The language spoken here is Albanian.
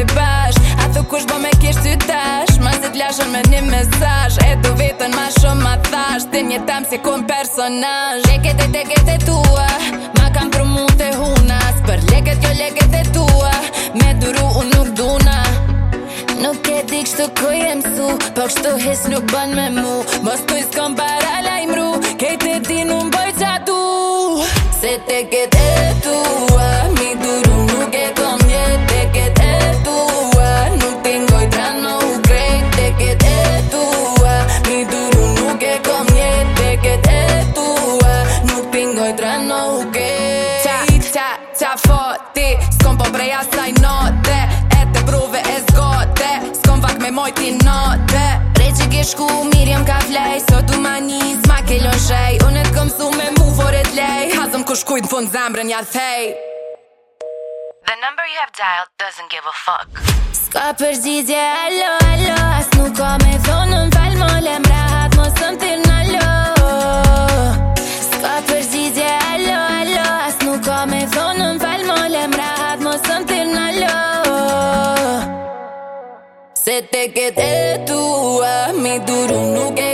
e bash Ato kush bo me kish ty tash Ma si t'lashon me një mesaj E të vetën ma shumë ma thash Ti një tam si kun personaj Leket e teket e tua Ma kam pru mund të hunas Për leket jo leket e tua Me duru unë nuk duna Nuk e di kështu ku jem su Po kështu his nuk ban me mu Mos tuj s'kom para lajmru po breja saj note E te bruve e zgote S'kom vak me mojti note Re që ke shku, mirë jam ka flej So du ma njës, ma ke lën shej Unë e su me mu vore t'lej Hazëm ku shkujt në fund zemrën ja thej The number you have dialed doesn't give a fuck Ska përgjidje, alo, alo As nuk ka me Se te quedé tú a mi duro